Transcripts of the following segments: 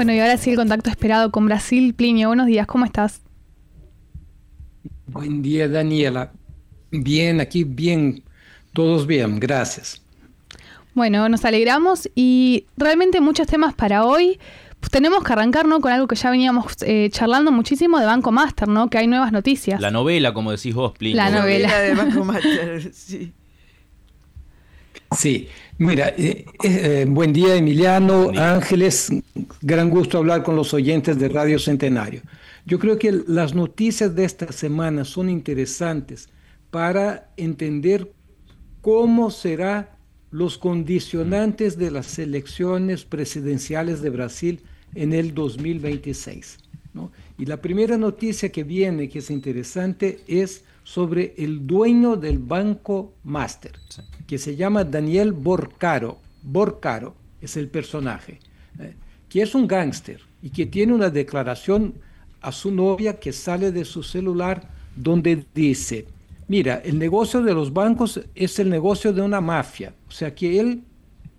Bueno, y ahora sí el contacto esperado con Brasil. Plinio, buenos días, ¿cómo estás? Buen día, Daniela. Bien, aquí bien, todos bien, gracias. Bueno, nos alegramos y realmente muchos temas para hoy. Pues tenemos que arrancar ¿no? con algo que ya veníamos eh, charlando muchísimo de Banco Master, ¿no? Que hay nuevas noticias. La novela, como decís vos, Plinio. La novela. de Banco Master, sí. Sí, mira, eh, eh, buen día Emiliano, Buen día. Ángeles, gran gusto hablar con los oyentes de Radio Centenario. Yo creo que las noticias de esta semana son interesantes para entender cómo serán los condicionantes de las elecciones presidenciales de Brasil en el 2026. ¿no? Y la primera noticia que viene, que es interesante, es sobre el dueño del Banco Master, que se llama Daniel Borcaro. Borcaro es el personaje, ¿eh? que es un gángster y que tiene una declaración a su novia que sale de su celular donde dice, mira, el negocio de los bancos es el negocio de una mafia, o sea que él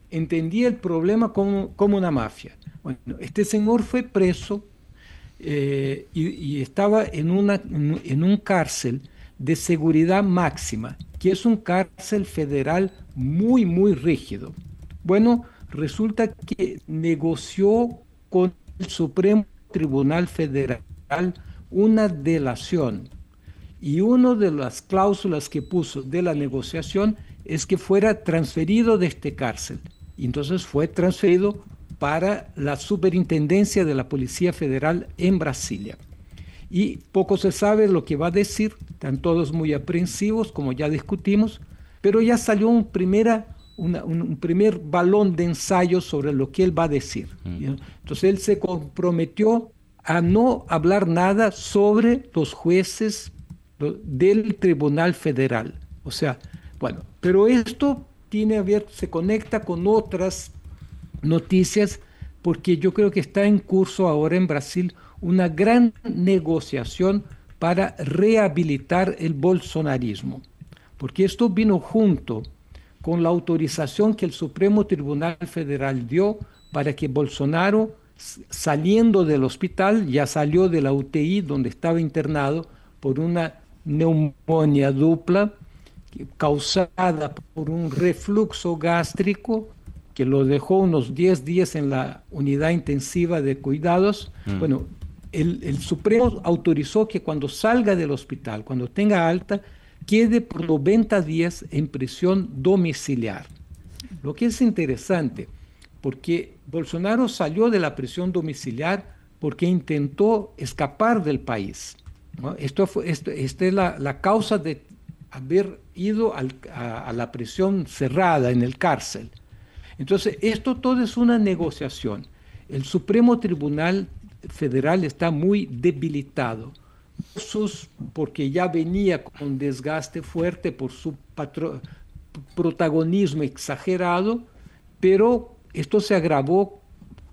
entendía el problema como, como una mafia. Bueno, este señor fue preso eh, y, estaba en, una, en un cárcel de seguridad máxima, que es un cárcel federal muy, muy rígido. Bueno, resulta que negoció con el Supremo Tribunal Federal una delación y una de las cláusulas que puso de la negociación es que fuera transferido de este cárcel. Entonces fue transferido para la superintendencia de la Policía Federal en Brasilia. Y poco se sabe lo que va a decir, están todos muy aprensivos, como ya discutimos, pero ya salió un, primera, una, un, un primer balón de ensayo sobre lo que él va a decir. Entonces él se comprometió a no hablar nada sobre los jueces del Tribunal Federal. O sea, bueno, pero esto tiene a ver, se conecta con otras noticias porque yo creo que está en curso ahora en Brasil una gran negociación para rehabilitar el bolsonarismo. Porque esto vino junto con la autorización que el Supremo Tribunal Federal dio para que Bolsonaro, saliendo del hospital, ya salió de la UTI donde estaba internado por una neumonía dupla causada por un refluxo gástrico que lo dejó unos 10 días en la unidad intensiva de cuidados. Mm. Bueno, el, Supremo autorizó que cuando salga del hospital, cuando tenga alta, quede por 90 días en prisión domiciliar. Lo que es interesante, porque Bolsonaro salió de la prisión domiciliar porque intentó escapar del país. Esto fue, esto, esta es la, la causa de haber ido a la prisión cerrada en el cárcel. Entonces, esto todo es una negociación. El Supremo Tribunal Federal está muy debilitado, sus- porque ya venía con desgaste fuerte por su patro- protagonismo exagerado, pero esto se agravó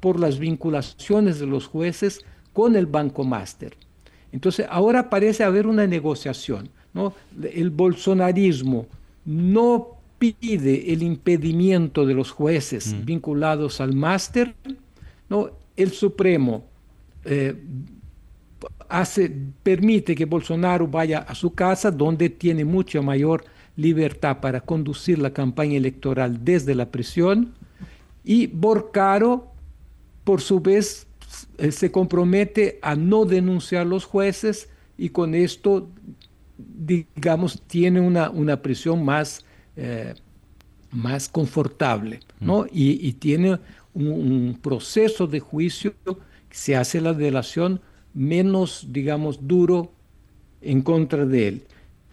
por las vinculaciones de los jueces con el Banco Master. Entonces, ahora parece haber una negociación. ¿no? El bolsonarismo no pide el impedimento de los jueces Mm. vinculados al máster, ¿no? el Supremo eh, hace, permite que Bolsonaro vaya a su casa, donde tiene mucha mayor libertad para conducir la campaña electoral desde la prisión, y Borcaro, por su vez, eh, se compromete a no denunciar a los jueces y con esto, digamos, tiene una, una prisión más, eh, más confortable, ¿no? Y, y tiene un, un proceso de juicio se hace la delación menos, digamos, duro en contra de él.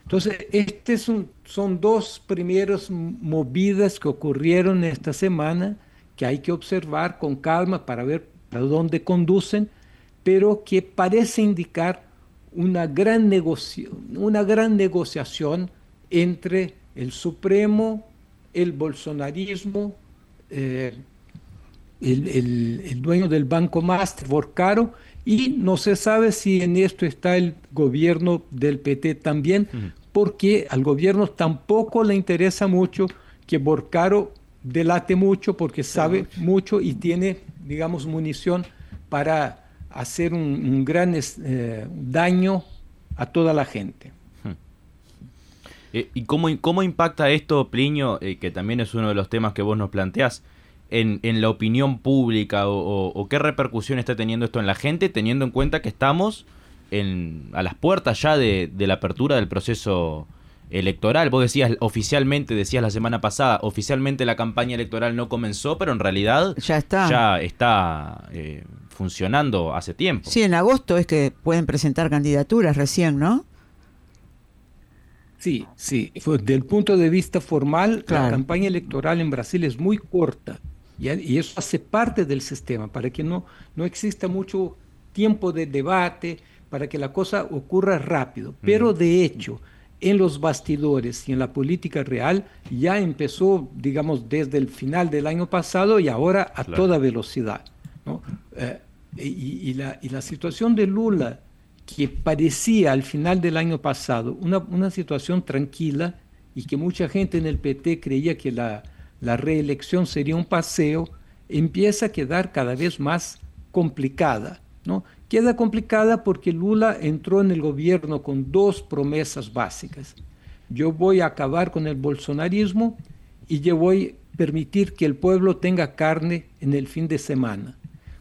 Entonces, estas son, son dos primeras movidas que ocurrieron esta semana que hay que observar con calma para ver a dónde conducen, pero que parece indicar una gran, una gran negociación entre el Supremo, el bolsonarismo, eh, el, dueño del Banco Master, Borcaro, y no se sabe si en esto está el gobierno del PT también, porque al gobierno tampoco le interesa mucho que Borcaro delate mucho, porque sabe mucho y tiene, digamos, munición para hacer un, gran eh, daño a toda la gente. Eh, ¿Y cómo, cómo impacta esto, Plinio, eh, que también es uno de los temas que vos nos planteás, en, en la opinión pública o, qué repercusión está teniendo esto en la gente, teniendo en cuenta que estamos en, a las puertas ya de, la apertura del proceso electoral? Vos decías oficialmente, decías la semana pasada, oficialmente la campaña electoral no comenzó, pero en realidad ya está, ya está funcionando hace tiempo. Sí, en agosto es que pueden presentar candidaturas recién, ¿no? Sí, sí. Desde el punto de vista formal, la campaña electoral en Brasil es muy corta y eso hace parte del sistema para que no, no exista mucho tiempo de debate, para que la cosa ocurra rápido. Pero de hecho, en los bastidores y en la política real ya empezó, digamos, desde el final del año pasado y ahora a toda velocidad. ¿no? Eh, y, la, y, la, situación de Lula, que parecía al final del año pasado una, una, situación tranquila y que mucha gente en el PT creía que la, la reelección sería un paseo, empieza a quedar cada vez más complicada. ¿no? Queda complicada porque Lula entró en el gobierno con dos promesas básicas. Yo voy a acabar con el bolsonarismo y yo voy a permitir que el pueblo tenga carne en el fin de semana.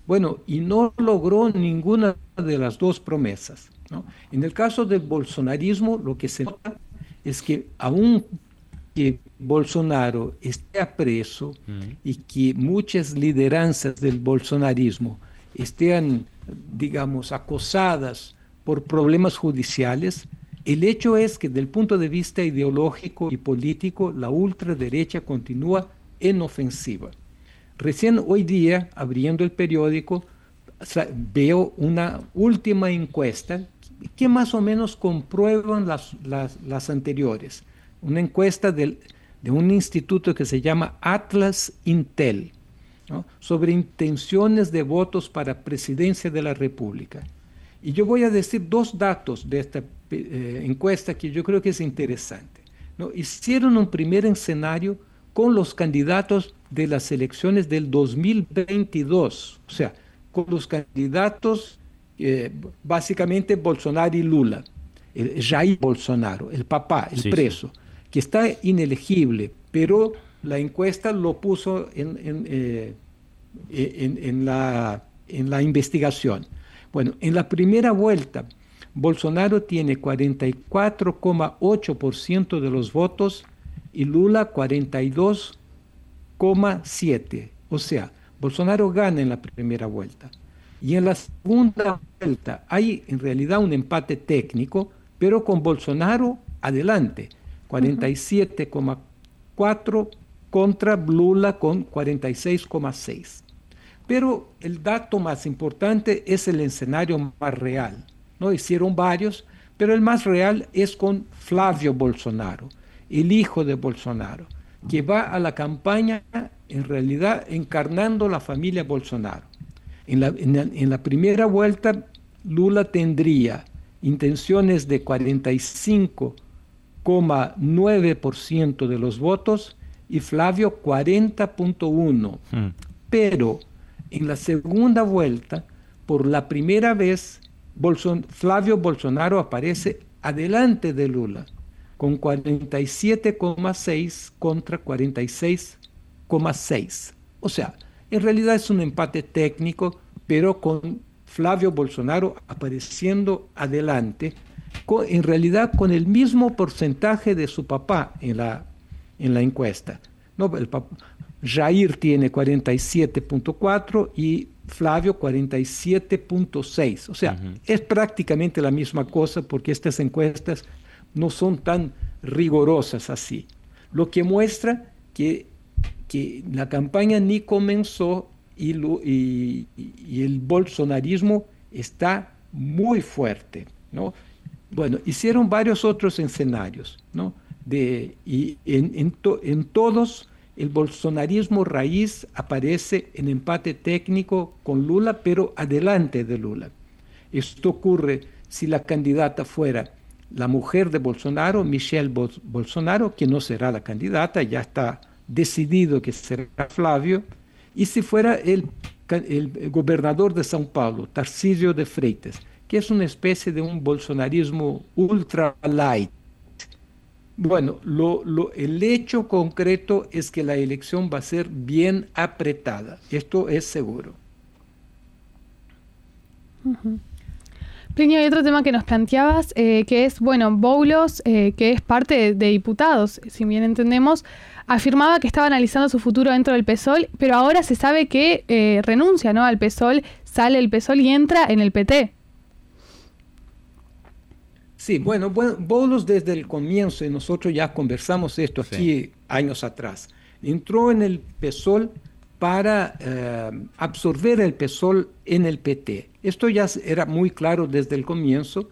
Bueno, y no logró ninguna de las dos promesas. En el caso del bolsonarismo, lo que se nota es que aún que Bolsonaro esté preso y que muchas lideranzas del bolsonarismo estén, digamos, acosadas por problemas judiciales, el hecho es que desde el punto de vista ideológico y político, la ultraderecha continúa en ofensiva. Recién hoy día, abriendo el periódico, veo una última encuesta que más o menos comprueban las, las, anteriores. Una encuesta de un instituto que se llama Atlas Intel, sobre intenciones de votos para presidencia de la República. Y yo voy a decir dos datos de esta eh, encuesta que yo creo que es interesante. ¿no? Hicieron un primer escenario con los candidatos de las elecciones del 2022, o sea, con los candidatos eh, básicamente Bolsonaro y Lula, el Jair Bolsonaro, el papá, el preso, que está inelegible, pero la encuesta lo puso en, en, eh, en, la, en la investigación. Bueno, en la primera vuelta, Bolsonaro tiene 44,8% de los votos y Lula 42,7. O sea, Bolsonaro gana en la primera vuelta. Y en la segunda vuelta hay en realidad un empate técnico, pero con Bolsonaro adelante, 47,4 contra Lula con 46,6. Pero el dato más importante es el escenario más real. ¿no? Hicieron varios, pero el más real es con Flavio Bolsonaro el hijo de Bolsonaro, que va a la campaña en realidad encarnando la familia Bolsonaro. En la, primera vuelta, Lula tendría intenciones de 45,9% de los votos y Flavio 40,1%. Hmm. Pero en la segunda vuelta, por la primera vez, Flavio Bolsonaro aparece adelante de Lula con 47,6 contra 46,6. O sea, en realidad es un empate técnico, pero con Flavio Bolsonaro apareciendo adelante, en realidad con el mismo porcentaje de su papá en la, en la encuesta. No, el Jair tiene 47.4 y Flavio 47.6. O sea, es prácticamente la misma cosa porque estas encuestas no son tan rigurosas así. Lo que muestra que, que la campaña ni comenzó y, y, el bolsonarismo está muy fuerte, ¿no? Bueno, hicieron varios otros escenarios, ¿no? Y en todos el bolsonarismo raíz aparece en empate técnico con Lula, pero adelante de Lula. Esto ocurre si la candidata fuera la mujer de Bolsonaro, Michelle Bolsonaro, que no será la candidata, ya está decidido que será Flavio, y si fuera el, el gobernador de São Paulo, Tarcísio de Freitas, que es una especie de un bolsonarismo ultra light, bueno, lo, lo, el hecho concreto es que la elección va a ser bien apretada. Esto es seguro. Uh hay otro tema que nos planteabas, eh, que es, bueno, Boulos, eh, que es parte de, diputados, si bien entendemos, afirmaba que estaba analizando su futuro dentro del PSOL, pero ahora se sabe que eh, renuncia ¿no? al PSOL, sale el PSOL y entra en el PT. Sí, bueno, Bolos desde el comienzo, y nosotros ya conversamos esto aquí años atrás, entró en el PSOL para eh, absorber el PSOL en el PT. Esto ya era muy claro desde el comienzo,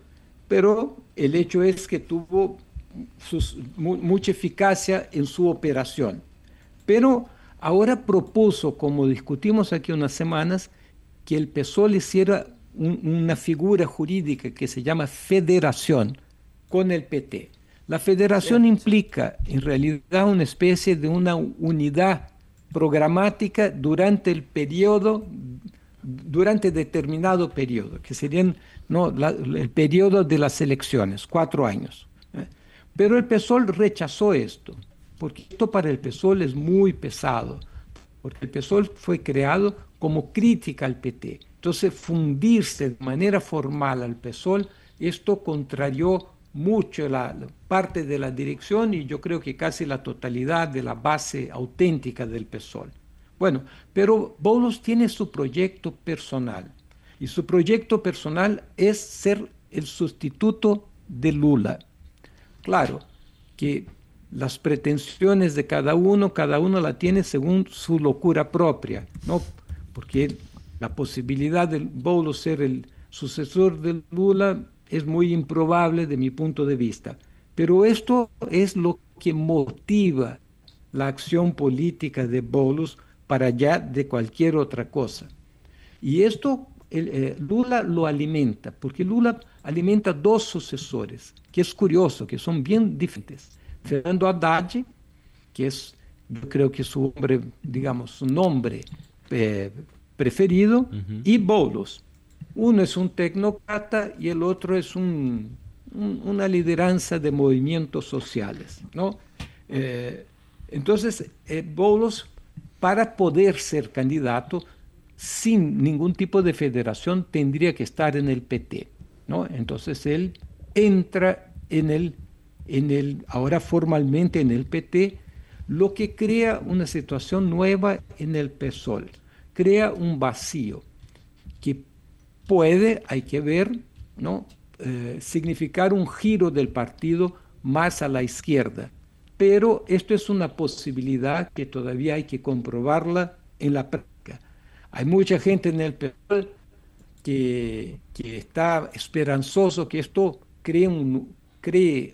pero el hecho es que tuvo mucha eficacia en su operación. Pero ahora propuso, como discutimos aquí unas semanas, que el PSOL hiciera una figura jurídica que se llama federación con el PT. La federación implica en realidad una especie de una unidad programática durante el periodo, durante determinado periodo, que serían ¿no? el periodo de las elecciones, cuatro años. ¿eh? Pero el PSOL rechazó esto, porque esto para el PSOL es muy pesado, porque el PSOL fue creado como crítica al PT. Entonces, fundirse de manera formal al PSOL, esto contrarió mucho la, parte de la dirección y yo creo que casi la totalidad de la base auténtica del PSOL. Bueno, pero Bolos tiene su proyecto personal y su proyecto personal es ser el sustituto de Lula. Claro que las pretensiones de cada uno, cada uno la tiene según su locura propia, ¿no? Porque la posibilidad de Boulos ser el sucesor de Lula es muy improbable de mi punto de vista. Pero esto es lo que motiva la acción política de Boulos para allá de cualquier otra cosa. Y esto eh, Lula lo alimenta, porque Lula alimenta dos sucesores, que es curioso, que son bien diferentes. Fernando Haddad, que es, yo creo que su hombre, digamos, su nombre eh, preferido, y Bolos. Uno es un tecnócrata y el otro es un, una lideranza de movimientos sociales. ¿no? Eh, entonces, eh, Bolos, para poder ser candidato, sin ningún tipo de federación, tendría que estar en el PT. ¿no? Entonces, él entra en el, en el, ahora formalmente en el PT, lo que crea una situación nueva en el PSOL crea un vacío que puede, hay que ver, ¿no? Eh, significar un giro del partido más a la izquierda. Pero esto es una posibilidad que todavía hay que comprobarla en la práctica. Hay mucha gente en el PSOL que, que está esperanzoso que esto cree un, cree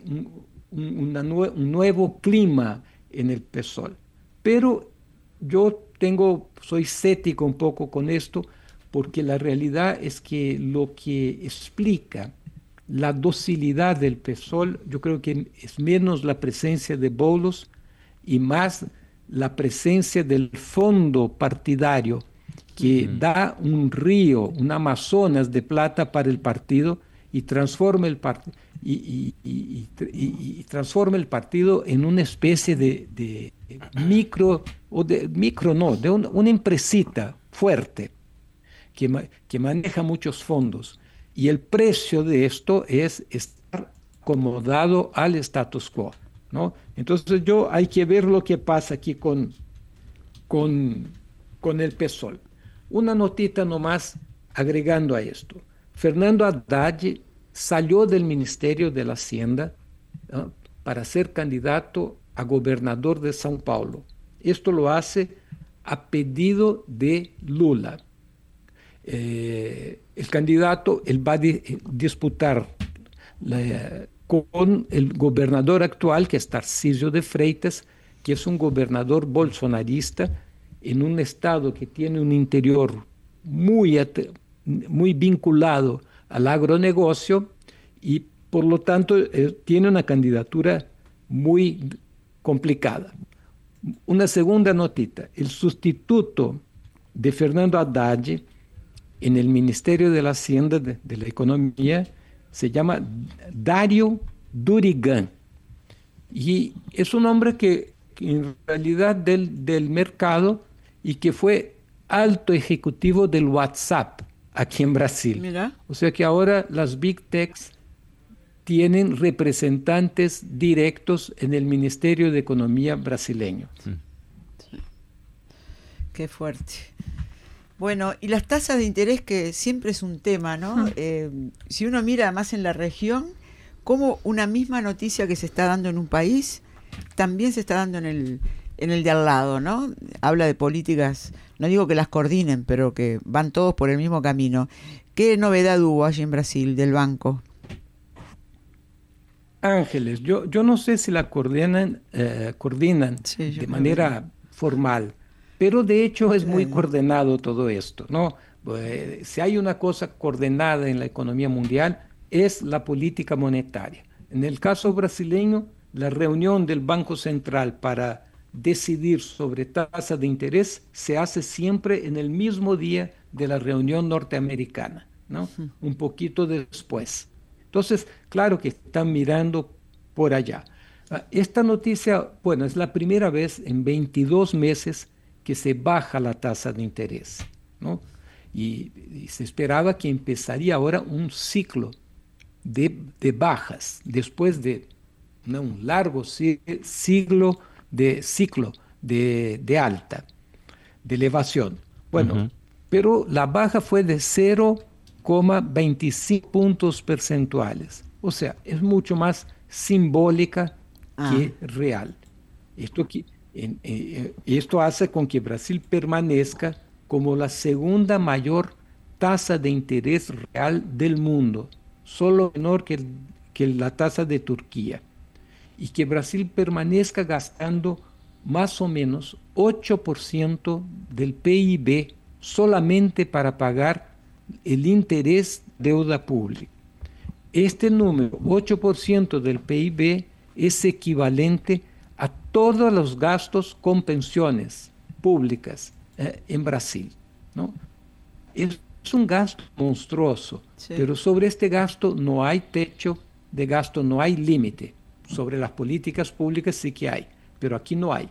un nuevo clima en el PSOL. Pero yo tengo, soy cético un poco con esto, porque la realidad es que lo que explica la docilidad del PSOL, yo creo que es menos la presencia de bolos y más la presencia del fondo partidario que da un río, un Amazonas de plata para el partido y transforma el, y, transforma el partido en una especie de micro o de micro no, de una empresita fuerte que, que maneja muchos fondos. Y el precio de esto es estar acomodado al status quo. ¿no? Entonces yo hay que ver lo que pasa aquí con, con, con el PSOL. Una notita nomás agregando a esto. Fernando Haddad salió del Ministerio de la Hacienda para ser candidato a gobernador de São Paulo. Esto lo hace a pedido de Lula. Eh, el candidato él va a disputar con el gobernador actual, que es Tarcisio de Freitas, que es un gobernador bolsonarista en un estado que tiene un interior muy, muy vinculado al agronegocio y por lo tanto eh, tiene una candidatura muy complicada. Una segunda notita, el sustituto de Fernando Haddad en el Ministerio de la Hacienda de, la Economía se llama Dario Durigan. Y es un hombre que, en realidad del, del mercado y que fue alto ejecutivo del WhatsApp aquí en Brasil. O sea que ahora las Big Techs tienen representantes directos en el Ministerio de Economía brasileño. Qué fuerte. Bueno, y las tasas de interés que siempre es un tema, ¿no? Eh, si uno mira más en la región, cómo una misma noticia que se está dando en un país también se está dando en el, en el de al lado, ¿no? Habla de políticas, no digo que las coordinen, pero que van todos por el mismo camino. ¿Qué novedad hubo allí en Brasil del banco? Ángeles, yo, yo no sé si la coordinan, eh, coordinan de manera formal, pero de hecho es muy coordinado todo esto, ¿no? Pues, si hay una cosa coordinada en la economía mundial es la política monetaria. En el caso brasileño, la reunión del Banco Central para decidir sobre tasa de interés se hace siempre en el mismo día de la reunión norteamericana, ¿no? Un poquito después. Entonces, claro que están mirando por allá. Ah, esta noticia, bueno, es la primera vez en 22 meses que se baja la tasa de interés, ¿no? Y, se esperaba que empezaría ahora un ciclo de, bajas, después de un largo siglo de ciclo de, alta, de elevación. Bueno, pero la baja fue de 0,25 puntos percentuales. O sea, es mucho más simbólica que ah. real. Esto que eh, esto hace con que Brasil permanezca como la segunda mayor tasa de interés real del mundo, solo menor que, que la tasa de Turquía, y que Brasil permanezca gastando más o menos 8% del PIB solamente para pagar el interés deuda pública. Este número, 8% del PIB, es equivalente a todos los gastos con pensiones públicas eh, en Brasil. ¿no? Es un gasto monstruoso, pero sobre este gasto no hay techo de gasto, no hay límite. Sobre las políticas públicas sí que hay, pero aquí no hay.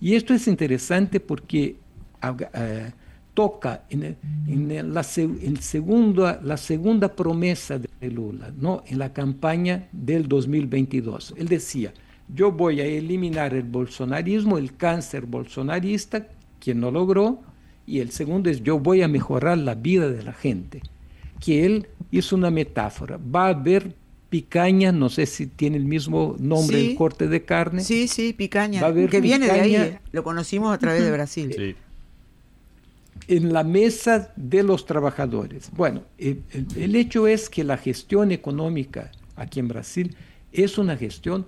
Y esto es interesante porque eh, toca en, la, segundo, la segunda promesa de Lula, ¿no? en la campaña del 2022. Él decía, yo voy a eliminar el bolsonarismo, el cáncer bolsonarista, quien no logró, y el segundo es yo voy a mejorar la vida de la gente, que él hizo una metáfora, va a haber picaña, no sé si tiene el mismo nombre el corte de carne. Sí, sí, picaña, que viene de ahí, lo conocimos a través de Brasil. En la mesa de los trabajadores. Bueno, el hecho es que la gestión económica aquí en Brasil es una gestión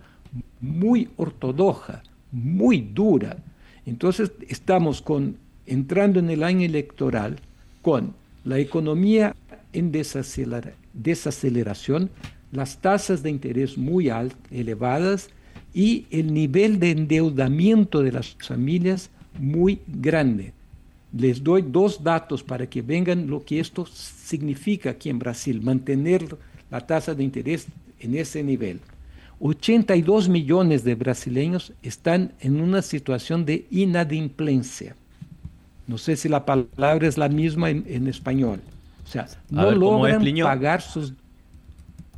muy ortodoxa, muy dura. Entonces estamos con, entrando en el año electoral con la economía en desaceleración, las tasas de interés muy altas, elevadas y el nivel de endeudamiento de las familias muy grande. Les doy dos datos para que vengan lo que esto significa aquí en Brasil, mantener la tasa de interés en ese nivel. 82 millones de brasileños están en una situación de inadimplencia. No sé si la palabra es la misma en, español. O sea, no logran pagar sus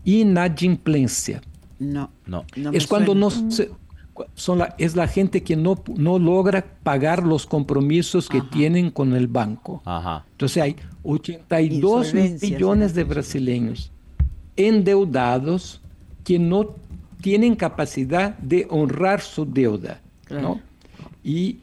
inadimplencia. No, no. es cuando no son la, es la gente que no, no logra pagar los compromisos que tienen con el banco. Entonces hay 82 millones de brasileños endeudados que no tienen capacidad de honrar su deuda. ¿no? Y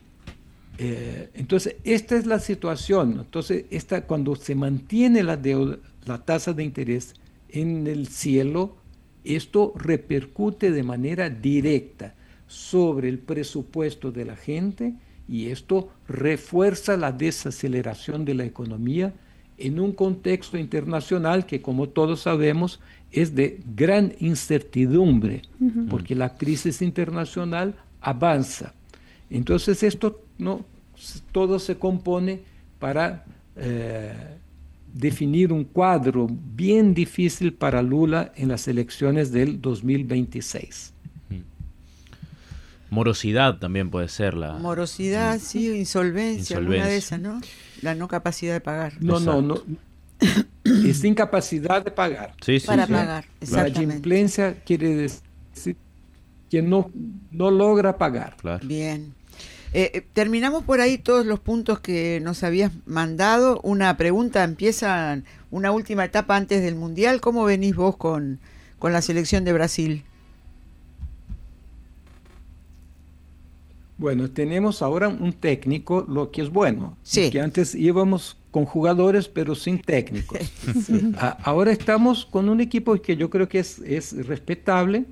eh, entonces, esta es la situación. Entonces, esta, cuando se mantiene la deuda, la tasa de interés en el cielo, esto repercute de manera directa sobre el presupuesto de la gente y esto refuerza la desaceleración de la economía en un contexto internacional que, como todos sabemos, es de gran incertidumbre, porque la crisis internacional avanza. Entonces esto no todo se compone para eh, definir un cuadro bien difícil para Lula en las elecciones del 2026. Morosidad también puede ser la... Morosidad, sí, insolvencia, alguna de esas, ¿no? La no capacidad de pagar. No, no, no. es incapacidad de pagar. Sí, sí, para pagar, exactamente. La gimplencia quiere decir que no, no logra pagar. Bien. Eh, eh, terminamos por ahí todos los puntos que nos habías mandado. Una pregunta, empieza una última etapa antes del Mundial. ¿Cómo venís vos con, con la selección de Brasil? Bueno, tenemos ahora un técnico, lo que es bueno. Sí. Que antes íbamos con jugadores, pero sin técnicos. ahora estamos con un equipo que yo creo que es, es respetable.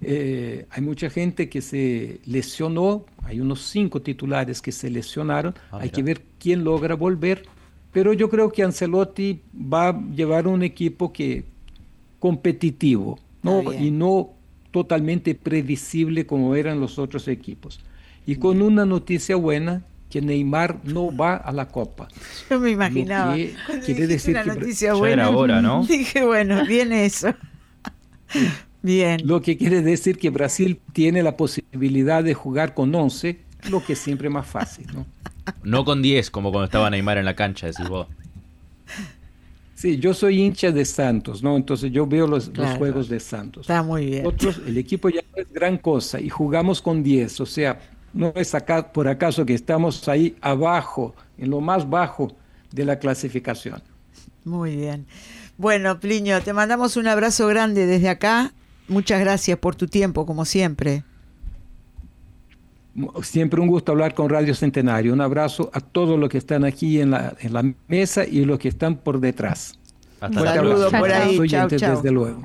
Eh, hay mucha gente que se lesionó, hay unos cinco titulares que se lesionaron. Ah, hay que ver quién logra volver. Pero yo creo que Ancelotti va a llevar un equipo que competitivo, ¿no? Y no totalmente previsible como eran los otros equipos y con una noticia buena que Neymar no va a la Copa. Yo me imaginaba. quiere decir una noticia buena. Era ¿no? Dije, bueno, viene eso. Bien. Lo que quiere decir que Brasil tiene la posibilidad de jugar con 11, lo que es siempre más fácil, ¿no? No con 10, como cuando estaba Neymar en la cancha, decís vos. Sí, yo soy hincha de Santos, ¿no? Entonces yo veo los, juegos de Santos. Está muy bien. Otros, el equipo ya no es gran cosa y jugamos con 10, o sea, no es acá, por acaso que estamos ahí abajo, en lo más bajo de la clasificación. Muy bien. Bueno, Plinio, te mandamos un abrazo grande desde acá. Muchas gracias por tu tiempo, como siempre. Siempre un gusto hablar con Radio Centenario. Un abrazo a todos los que están aquí en la, en la mesa y los que están por detrás. Hasta un saludo por ahí. Chao, chao. Desde luego.